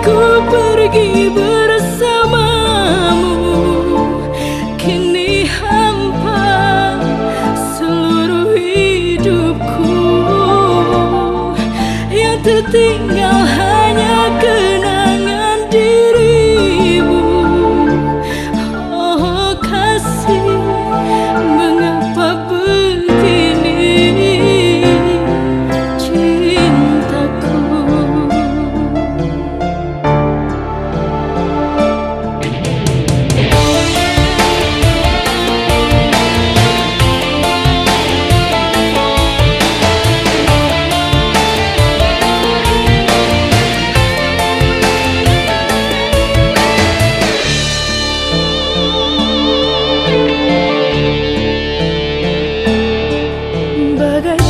ku pergi bersamamu. Kini hampa seluruh hidupku. Yang tertinggal regret